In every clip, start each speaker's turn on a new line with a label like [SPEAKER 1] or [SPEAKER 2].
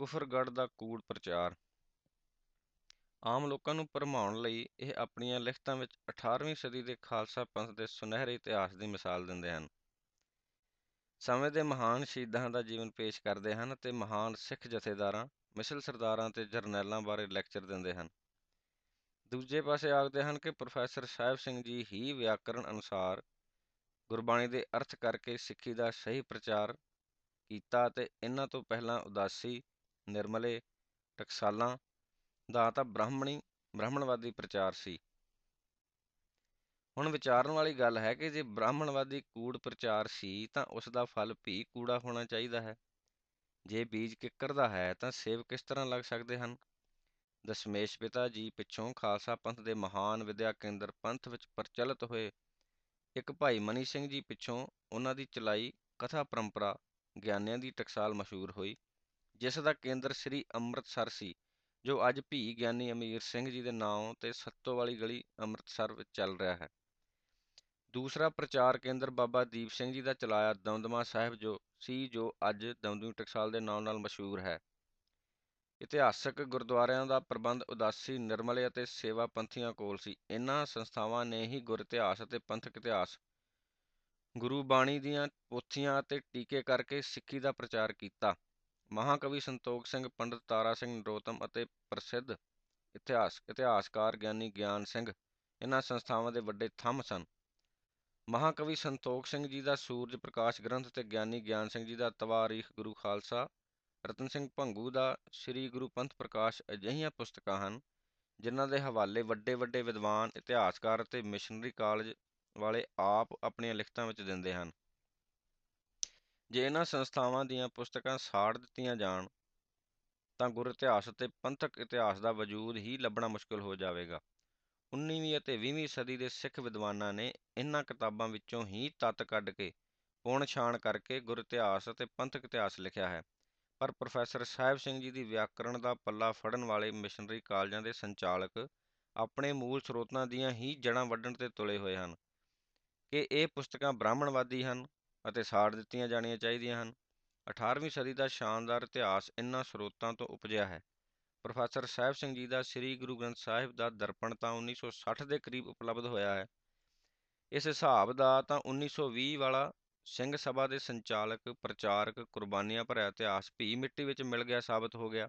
[SPEAKER 1] ਕੁਫਰਗੜ੍ਹ ਦਾ ਕੂੜ ਪ੍ਰਚਾਰ। ਆਮ ਲੋਕਾਂ ਨੂੰ ਭਰਮਾਉਣ ਲਈ ਇਹ ਆਪਣੀਆਂ ਲਿਖਤਾਂ ਵਿੱਚ 18ਵੀਂ ਸਦੀ ਦੇ ਖਾਲਸਾ ਪੰਥ ਦੇ ਸੁਨਹਿਰੇ ਇਤਿਹਾਸ ਦੀ ਮਿਸਾਲ ਦਿੰਦੇ ਹਨ। ਸਮੇਂ ਦੇ ਮਹਾਨ ਸ਼ਹੀਦਾਂ ਦਾ ਜੀਵਨ ਪੇਸ਼ ਕਰਦੇ ਹਨ ਅਤੇ ਮਹਾਨ ਸਿੱਖ ਜਥੇਦਾਰਾਂ, ਮਿਸਲ ਸਰਦਾਰਾਂ ਤੇ ਜਰਨੈਲਾਂ ਬਾਰੇ ਲੈਕਚਰ ਦਿੰਦੇ ਹਨ। ਦੂਜੇ ਪਾਸੇ ਆਖਦੇ ਹਨ ਕਿ ਪ੍ਰੋਫੈਸਰ ਸਾਹਿਬ ਸਿੰਘ ਜੀ ਹੀ ਵਿਆਕਰਣ ਅਨੁਸਾਰ ਗੁਰਬਾਣੀ ਦੇ ਅਰਥ ਕਰਕੇ ਸਿੱਖੀ ਦਾ ਸਹੀ ਪ੍ਰਚਾਰ ਕੀਤਾ ਅਤੇ ਇਹਨਾਂ ਤੋਂ ਪਹਿਲਾਂ ਉਦਾਸੀ ਨਿਰਮਲੇ ਟਕਸਾਲਾਂ ਦਾ ਤਾਂ ਬ੍ਰਾਹਮਣੀ, ਬ੍ਰਾਹਮਣਵਾਦੀ ਪ੍ਰਚਾਰ ਸੀ। ਹੁਣ ਵਿਚਾਰਨ ਵਾਲੀ ਗੱਲ ਹੈ ਕਿ ਜੇ ਬ੍ਰਾਹਮਣਵਾਦੀ ਕੂੜ ਪ੍ਰਚਾਰ ਸੀ ਤਾਂ ਉਸ ਦਾ ਫਲ ਵੀ ਕੂੜਾ ਹੋਣਾ ਚਾਹੀਦਾ ਹੈ। ਜੇ ਬੀਜ ਕਿੱਕਰ ਦਾ ਹੈ ਤਾਂ ਸੇਬ ਕਿਸ ਤਰ੍ਹਾਂ ਲੱਗ ਸਕਦੇ ਹਨ? ਦਸ਼ਮੇਸ਼ ਪਿਤਾ ਜੀ ਪਿੱਛੋਂ ਖਾਲਸਾ ਪੰਥ ਦੇ ਮਹਾਨ ਵਿਦਿਆ ਕੇਂਦਰ ਪੰਥ ਵਿੱਚ ਪ੍ਰਚਲਿਤ ਹੋਏ ਇੱਕ ਭਾਈ ਮਨੀ ਸਿੰਘ ਜੀ ਪਿੱਛੋਂ ਉਹਨਾਂ ਦੀ ਚਲਾਈ ਕਥਾ ਪਰੰਪਰਾ, ਗਿਆਨਿਆਂ ਦੀ ਟਕਸਾਲ ਮਸ਼ਹੂਰ ਹੋਈ। ਜਿਸ ਦਾ ਕੇਂਦਰ ਸ੍ਰੀ ਅੰਮ੍ਰਿਤਸਰ ਸੀ, ਜੋ ਅੱਜ ਭੀ ਗਿਆਨੀ ਅਮੀਰ ਸਿੰਘ ਜੀ ਦੇ ਨਾਮ ਤੇ ਸੱਤੋ ਵਾਲੀ ਗਲੀ ਅੰਮ੍ਰਿਤਸਰ ਵਿੱਚ ਚੱਲ ਰਿਹਾ ਹੈ। ਦੂਸਰਾ ਪ੍ਰਚਾਰ ਕੇਂਦਰ ਬਾਬਾ ਦੀਪ ਸਿੰਘ ਜੀ ਦਾ ਚਲਾਇਆ ਦਮਦਮਾ ਸਾਹਿਬ ਜੋ ਸੀ, ਜੋ ਅੱਜ ਦਮਦਮੀ ਟਕਸਾਲ ਦੇ ਨਾਮ ਨਾਲ ਮਸ਼ਹੂਰ ਹੈ। ਇਤਿਹਾਸਕ ਗੁਰਦੁਆਰਿਆਂ ਦਾ ਪ੍ਰਬੰਧ ਉਦਾਸੀ, ਨਿਰਮਲੇ ਅਤੇ ਸੇਵਾ ਪੰਥੀਆਂ ਕੋਲ ਸੀ। ਇਹਨਾਂ ਸੰਸਥਾਵਾਂ ਨੇ ਹੀ ਗੁਰ ਇਤਿਹਾਸ ਅਤੇ ਪੰਥਕ ਇਤਿਹਾਸ, ਗੁਰੂ ਬਾਣੀ ਦੀਆਂ ਪੋਥੀਆਂ ਅਤੇ ਟੀਕੇ ਕਰਕੇ ਸਿੱਖੀ ਦਾ ਪ੍ਰਚਾਰ ਕੀਤਾ। ਮਹਾਕਵੀ ਸੰਤੋਖ ਸਿੰਘ, ਪੰਡਤ ਤਾਰਾ ਸਿੰਘ ਨਰੋਤਮ ਅਤੇ ਪ੍ਰਸਿੱਧ ਇਤਿਹਾਸ, ਇਤਿਹਾਸਕਾਰ ਗਿਆਨੀ ਗਿਆਨ ਸਿੰਘ ਇਹਨਾਂ ਸੰਸਥਾਵਾਂ ਦੇ ਵੱਡੇ ਥੰਮ ਸਨ। ਮਹਾਕਵੀ ਸੰਤੋਖ ਸਿੰਘ ਜੀ ਦਾ ਸੂਰਜ ਪ੍ਰਕਾਸ਼ ਗ੍ਰੰਥ ਤੇ ਗਿਆਨੀ ਗਿਆਨ ਸਿੰਘ ਜੀ ਦਾ ਤਵਾਰੀਖ ਗੁਰੂ ਖਾਲਸਾ, ਰਤਨ ਸਿੰਘ ਭੰਗੂ ਦਾ ਸ੍ਰੀ ਗੁਰੂ ਪੰਥ ਪ੍ਰਕਾਸ਼ ਅਜਿਹੀਆਂ ਪੁਸਤਕਾਂ ਹਨ, ਜਿਨ੍ਹਾਂ ਦੇ ਹਵਾਲੇ ਵੱਡੇ ਵੱਡੇ ਵਿਦਵਾਨ, ਇਤਿਹਾਸਕਾਰ ਅਤੇ ਮਿਸ਼ਨਰੀ ਕਾਲਜ ਵਾਲੇ ਆਪ ਆਪਣੀਆਂ ਲਿਖਤਾਂ ਵਿੱਚ ਦਿੰਦੇ ਹਨ। ਜੇ ਇਹਨਾਂ ਸੰਸਥਾਵਾਂ ਦੀਆਂ ਪੁਸਤਕਾਂ ਸਾੜ ਦਿੱਤੀਆਂ ਜਾਣ, ਤਾਂ ਗੁਰ ਇਤਿਹਾਸ ਅਤੇ ਪੰਥਕ ਇਤਿਹਾਸ ਦਾ ਵਜੂਦ ਹੀ ਲੱਭਣਾ ਮੁਸ਼ਕਲ ਹੋ ਜਾਵੇਗਾ। 19ਵੀਂ ਅਤੇ 20ਵੀਂ ਸਦੀ ਦੇ ਸਿੱਖ ਵਿਦਵਾਨਾਂ ਨੇ ਇਹਨਾਂ ਕਿਤਾਬਾਂ ਵਿੱਚੋਂ ਹੀ ਤੱਤ ਕੱਢ ਕੇ ਪੁਣ ਛਾਣ ਕਰਕੇ ਗੁਰ ਇਤਿਹਾਸ ਅਤੇ ਪੰਥਕ ਇਤਿਹਾਸ ਲਿਖਿਆ ਹੈ। ਪਰ ਪ੍ਰੋਫੈਸਰ ਸਾਹਿਬ ਸਿੰਘ ਜੀ ਦੀ ਵਿਆਕਰਣ ਦਾ ਪੱਲਾ ਫੜਨ ਵਾਲੇ ਮਿਸ਼ਨਰੀ ਕਾਲਜਾਂ ਦੇ ਸੰਚਾਲਕ ਆਪਣੇ ਮੂਲ ਸਰੋਤਾਂ ਦੀਆਂ ਹੀ ਜੜ੍ਹਾਂ ਵੱਢਣ ਤੇ ਤੁਲੇ ਹੋਏ ਹਨ ਕਿ ਇਹ ਪੁਸਤਕਾਂ ਬ੍ਰਾਹਮਣਵਾਦੀ ਹਨ ਅਤੇ ਸਾੜ ਦਿੱਤੀਆਂ ਜਾਣੀਆਂ ਚਾਹੀਦੀਆਂ ਹਨ। 18ਵੀਂ ਸਦੀ ਦਾ ਸ਼ਾਨਦਾਰ ਇਤਿਹਾਸ ਇਨ੍ਹਾਂ ਸਰੋਤਾਂ ਤੋਂ ਉਪਜਿਆ ਹੈ। ਪ੍ਰੋਫੈਸਰ ਸਾਹਿਬ ਸਿੰਘ ਜੀ ਦਾ ਸ੍ਰੀ ਗੁਰੂ ਗ੍ਰੰਥ ਸਾਹਿਬ ਦਾ ਦਰਪਣ ਤਾਂ 1960 ਦੇ ਕਰੀਬ ਉਪਲਬਧ ਹੋਇਆ ਹੈ। ਇਸ ਹਿਸਾਬ ਦਾ ਤਾਂ 1920 ਵਾਲਾ ਸਿੰਘ ਸਭਾ ਦੇ ਸੰਚਾਲਕ, ਪ੍ਰਚਾਰਕ, ਕੁਰਬਾਨੀਆਂ ਭਰਿਆ ਇਤਿਹਾਸ ਭੀ ਮਿੱਟੀ ਵਿੱਚ ਮਿਲ ਗਿਆ ਸਾਬਤ ਹੋ ਗਿਆ।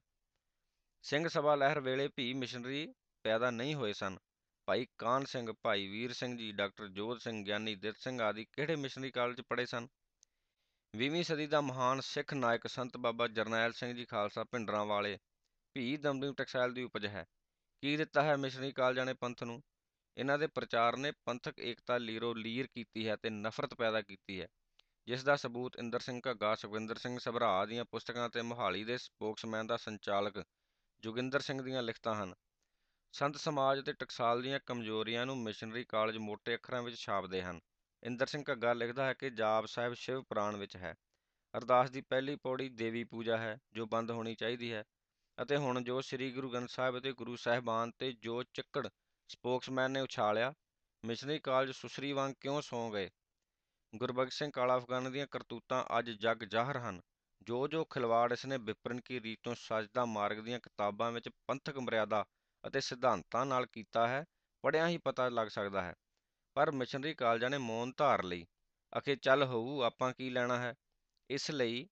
[SPEAKER 1] ਸਿੰਘ ਸਭਾ ਲਹਿਰ ਵੇਲੇ ਭੀ ਮਿਸ਼ਨਰੀ ਪੈਦਾ ਨਹੀਂ ਹੋਏ ਸਨ। ਭਾਈ ਕਾਨ ਸਿੰਘ, ਭਾਈ ਵੀਰ ਸਿੰਘ ਜੀ, ਡਾਕਟਰ ਜੋਧ ਸਿੰਘ, ਗਿਆਨੀ ਦਿੱਤ ਸਿੰਘ ਆਦਿ ਕਿਹੜੇ ਮਿਸ਼ਨਰੀ ਕਾਲਜ ਪੜ੍ਹੇ ਸਨ? 20ਵੀਂ ਸਦੀ ਦਾ ਮਹਾਨ ਸਿੱਖ ਨਾਇਕ ਸੰਤ ਬਾਬਾ ਜਰਨੈਲ ਸਿੰਘ ਜੀ ਖਾਲਸਾ ਪਿੰਡਰਾਂ ਵਾਲੇ ਭੀ ਦਮਦਮੀ ਟਕਸਾਲ ਦੀ ਉਪਜ ਹੈ। ਕੀ ਦਿੱਤਾ ਹੈ ਮਿਸ਼ਨਰੀ ਕਾਲਜਾਂ ਨੇ ਪੰਥ ਨੂੰ? ਇਹਨਾਂ ਦੇ ਪ੍ਰਚਾਰ ਨੇ ਪੰਥਕ ਏਕਤਾ ਲੀਰੋ ਲੀਰ ਕੀਤੀ ਹੈ ਤੇ ਨਫ਼ਰਤ ਪੈਦਾ ਕੀਤੀ ਹੈ। ਜਿਸ ਦਾ ਸਬੂਤ ਇੰਦਰ ਸਿੰਘ ਘੱਗਾ, ਸੁਖਵਿੰਦਰ ਸਿੰਘ ਸਭਰਾ ਦੀਆਂ ਪੁਸਤਕਾਂ ਤੇ ਮੋਹਾਲੀ ਦੇ ਸਪੋਕਸਮੈਨ ਦਾ ਸੰਚਾਲਕ ਜੋਗਿੰਦਰ ਸਿੰਘ ਦੀਆਂ ਲਿਖਤਾਂ ਹਨ। ਸੰਤ ਸਮਾਜ ਅਤੇ ਟਕਸਾਲ ਦੀਆਂ ਕਮਜ਼ੋਰੀਆਂ ਨੂੰ ਮਿਸ਼ਨਰੀ ਕਾਲਜ ਮੋਟੇ ਅੱਖਰਾਂ ਵਿੱਚ ਛਾਪਦੇ ਹਨ। ਇੰਦਰ ਸਿੰਘ ਘੱਗਾ ਲਿਖਦਾ ਹੈ ਕਿ ਜਾਪ ਸਾਹਿਬ ਸ਼ਿਵ ਪੁਰਾਣ ਵਿੱਚ ਹੈ। ਅਰਦਾਸ ਦੀ ਪਹਿਲੀ ਪੌੜੀ ਦੇਵੀ ਪੂਜਾ ਹੈ, ਜੋ ਬੰਦ ਹੋਣੀ ਚਾਹੀਦੀ ਹੈ। ਅਤੇ ਹੁਣ ਜੋ ਸ੍ਰੀ ਗੁਰੂ ਗ੍ਰੰਥ ਸਾਹਿਬ ਅਤੇ ਗੁਰੂ ਸਾਹਿਬਾਨ ਤੇ ਜੋ ਚੱਕੜ ਸਪੋਕਸਮੈਨ ਨੇ ਉਛਾਲਿਆ, ਮਿਸ਼ਨਰੀ ਕਾਲਜ ਸੁਸਰੀ ਵਾਂਗ ਕਿਉਂ ਸੌਂ ਗਏ? ਗੁਰਬਖਸ਼ ਸਿੰਘ ਕਾਲਾ ਅਫਗਾਨ ਦੀਆਂ ਕਰਤੂਤਾਂ ਅੱਜ ਜਗ ਜ਼ਾਹਰ ਹਨ। ਜੋ ਜੋ ਖਿਲਵਾੜ ਇਸ ਨੇ ਵਿਪਰਨ ਕੀ ਰੀਤ ਤੋਂ ਸਜਦਾ ਮਾਰਗ ਦੀਆਂ ਕਿਤਾਬਾਂ ਵਿੱਚ ਪੰਥਕ ਮਰਿਆਦਾ ਅਤੇ ਸਿਧਾਂਤਾਂ ਨਾਲ ਕੀਤਾ ਹੈ, ਪੜ੍ਹਿਆਂ ਹੀ ਪਤਾ ਲੱਗ ਸਕਦਾ ਹੈ। ਪਰ ਮਿਸ਼ਨਰੀ ਕਾਲਜਾਂ ਨੇ ਮੌਨ ਧਾਰ ਲਈ। ਅਖੇ ਚੱਲ ਹੋਊ, ਆਪਾਂ ਕੀ ਲੈਣਾ ਹੈ? ਇਸ ਲਈ,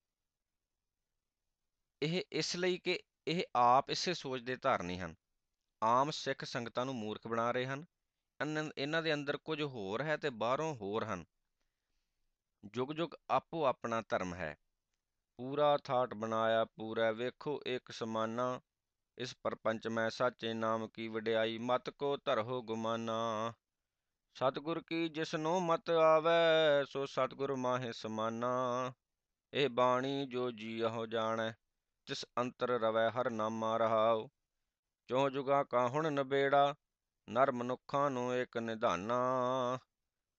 [SPEAKER 1] ਇਹ ਇਸ ਲਈ ਕਿ ਇਹ ਆਪ ਇਸੇ ਸੋਚ ਦੇ ਧਾਰਨੀ ਹਨ। ਆਮ ਸਿੱਖ ਸੰਗਤਾਂ ਨੂੰ ਮੂਰਖ ਬਣਾ ਰਹੇ ਹਨ। ਇਹਨਾਂ ਦੇ ਅੰਦਰ ਕੁਝ ਹੋਰ ਹੈ ਤੇ ਬਾਹਰੋਂ ਹੋਰ ਹਨ। ਜੁਗ ਜੁਗ ਆਪੋ ਆਪਣਾ ਧਰਮ ਹੈ। ਪੂਰਾ ਥਾਟ ਬਣਾਇਆ, ਪੂਰਾ ਵੇਖੋ ਇੱਕ ਸਮਾਨਾ ਇਸ ਪਰਪੰਚ ਮੈਂ ਸਾਚੇ ਨਾਮ ਕੀ ਵਡਿਆਈ, ਮਤ ਕੋ ਧਰੋ ਗੁਮਾਨਾ। ਸਤਿਗੁਰ ਕੀ ਜਿਸਨੂੰ ਮਤ ਆਵੈ, ਸੋ ਸਤਿਗੁਰ ਮਾਹੇ ਸਮਾਨਾ। ਇਹ ਬਾਣੀ ਜੋ ਜੀਹੋ ਜਾਣੈ, ਤਿਸ ਅੰਤਰ ਰਵੈ ਹਰ ਨਾਮਾ ਰਹਾਉ। ਚੋ ਜੁਗਾ ਕਾ ਹੁਣ ਨਬੇੜਾ ਨਰ ਮਨੁੱਖਾਂ ਨੂੰ ਇੱਕ ਨਿਧਾਨਾ।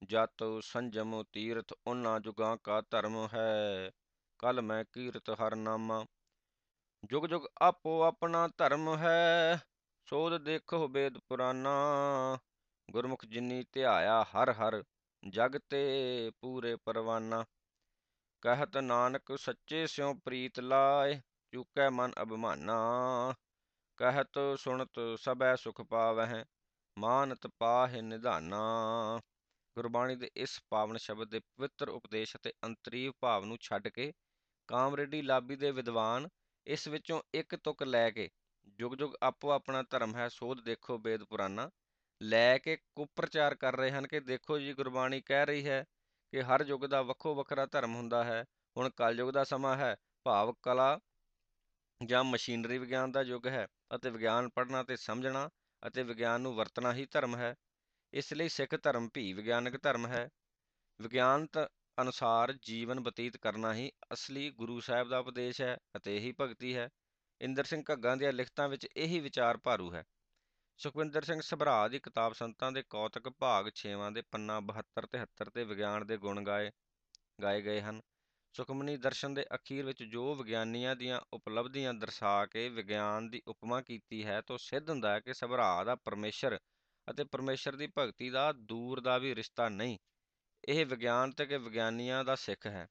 [SPEAKER 1] ਜਤ ਸੰਜਮ ਤੀਰਥ ਉਹਨਾਂ ਜੁਗਾਂ ਕਾ ਧਰਮ ਹੈ ਕਲ ਮੈਂ ਕੀਰਤ ਹਰ ਨਾਮਾ। ਜੁਗ ਜੁਗ ਆਪੋ ਆਪਣਾ ਧਰਮ ਹੈ, ਸੋਧ ਦੇਖੋ ਬੇਦ ਪੁਰਾਨਾ ਗੁਰਮੁਖ ਜਿਨੀ ਧਿਆਇਆ ਹਰ ਹਰ, ਜਗ ਤੇ ਪੂਰੇ ਪਰਵਾਨਾ। ਕਹਿਤ ਨਾਨਕ ਸੱਚੇ ਸਿਉ ਪ੍ਰੀਤ ਲਾਏ, ਚੁਕੈ ਮਨ ਅਭਿਮਾਨਾ। ਕਹਿਤ ਸੁਣਤ ਸਭੈ ਸੁਖ ਪਾਵਹਿ, ਮਾਨਤ ਪਾਹਿ ਨਿਧਾਨਾ। ਗੁਰਬਾਣੀ ਦੇ ਇਸ ਪਾਵਨ ਸ਼ਬਦ ਦੇ ਪਵਿੱਤਰ ਉਪਦੇਸ਼ ਅਤੇ ਅੰਤਰੀਵ ਭਾਵ ਨੂੰ ਛੱਡ ਕੇ ਕਾਮਰੇਡੀ ਲਾਬੀ ਦੇ ਵਿਦਵਾਨ ਇਸ ਵਿੱਚੋਂ ਇੱਕ ਤੁਕ ਲੈ ਕੇ ਜੁਗ ਜੁਗ ਆਪੋ ਆਪਣਾ ਧਰਮ ਹੈ, ਸੋਧ ਦੇਖੋ ਵੇਦ ਪੁਰਾਨਾ ਲੈ ਕੇ ਕੁਪ੍ਰਚਾਰ ਕਰ ਰਹੇ ਹਨ ਕਿ ਦੇਖੋ ਜੀ ਗੁਰਬਾਣੀ ਕਹਿ ਰਹੀ ਹੈ ਕਿ ਹਰ ਯੁੱਗ ਦਾ ਵੱਖੋ ਵੱਖਰਾ ਧਰਮ ਹੁੰਦਾ ਹੈ। ਹੁਣ ਕਲਯੁਗ ਦਾ ਸਮਾਂ ਹੈ, ਭਾਵ ਕਲਾ ਜਾਂ ਮਸ਼ੀਨਰੀ ਵਿਗਿਆਨ ਦਾ ਯੁੱਗ ਹੈ ਅਤੇ ਵਿਗਿਆਨ ਪੜ੍ਹਨਾ ਤੇ ਸਮਝਣਾ ਅਤੇ ਵਿਗਿਆਨ ਨੂੰ ਵਰਤਣਾ ਹੀ ਧਰਮ ਹੈ। ਇਸ ਲਈ ਸਿੱਖ ਧਰਮ ਵੀ ਵਿਗਿਆਨਕ ਧਰਮ ਹੈ। ਵਿਗਿਆਨਤ ਅਨੁਸਾਰ ਜੀਵਨ ਬਤੀਤ ਕਰਨਾ ਹੀ ਅਸਲੀ ਗੁਰੂ ਸਾਹਿਬ ਦਾ ਉਪਦੇਸ਼ ਹੈ ਅਤੇ ਇਹੀ ਭਗਤੀ ਹੈ। ਇੰਦਰ ਸਿੰਘ ਘੱਗਾ ਦੀਆਂ ਲਿਖਤਾਂ ਵਿੱਚ ਇਹੀ ਵਿਚਾਰ ਭਾਰੂ ਹੈ। ਸੁਖਵਿੰਦਰ ਸਿੰਘ ਸਭਰਾ ਦੀ ਕਿਤਾਬ ਸੰਤਾਂ ਦੇ ਕੌਤਕ ਭਾਗ 6ਵਾਂ ਦੇ ਪੰਨਾ 72 73 ਤੇ ਵਿਗਿਆਨ ਦੇ ਗੁਣ ਗਾਏ ਗਾਏ ਗਏ ਹਨ। ਸੁਖਮਨੀ ਦਰਸ਼ਨ ਦੇ ਅਖੀਰ ਵਿੱਚ ਜੋ ਵਿਗਿਆਨੀਆਂ ਦੀਆਂ ਉਪਲਬਧੀਆਂ ਦਰਸਾ ਕੇ ਵਿਗਿਆਨ ਦੀ ਉਪਮਾ ਕੀਤੀ ਹੈ, ਤਾਂ ਸਿੱਧ ਹੁੰਦਾ ਹੈ ਕਿ ਸਭਰਾ ਦਾ ਪਰਮੇਸ਼ਰ ਅਤੇ ਪਰਮੇਸ਼ਰ ਦੀ ਭਗਤੀ ਦਾ ਦੂਰ ਦਾ ਵੀ ਰਿਸ਼ਤਾ ਨਹੀਂ। ਇਹ ਵਿਗਿਆਨ ਅਤੇ ਵਿਗਿਆਨੀਆਂ ਦਾ ਸਿੱਖ ਹੈ।